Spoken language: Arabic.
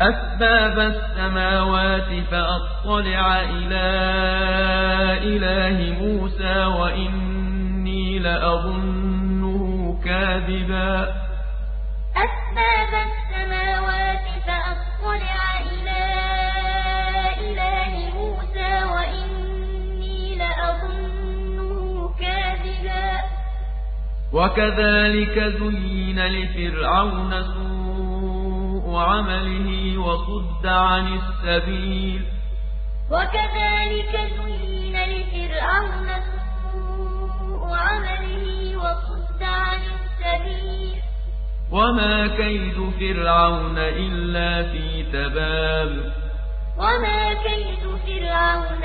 أسباب السماوات فأطلع إلى إله موسى وإني لأظنه كاذبا. أسباب السماوات فأطلع إلى إله موسى وإني لأظنه كاذبا. وكذلك زين لفرعون سوء عمله وصد عن السبيل. وكذلك زين لفرعون سوء عمله وصد عن السبيل. وما كيد فرعون إلا في تباب. وما كيد فرعون